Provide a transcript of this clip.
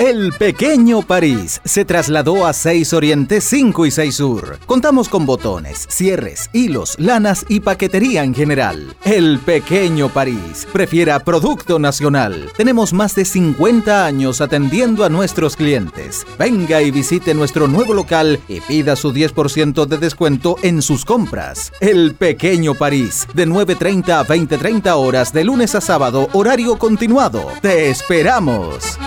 El pequeño París se trasladó a 6 Oriente 5 y 6 Sur. Contamos con botones, cierres, hilos, lanas y paquetería en general. El pequeño París prefiera producto nacional. Tenemos más de 50 años atendiendo a nuestros clientes. Venga y visite nuestro nuevo local y pida su 10% de descuento en sus compras. El pequeño París, de 9.30 a 20.30 horas de lunes a sábado, horario continuado. Te esperamos.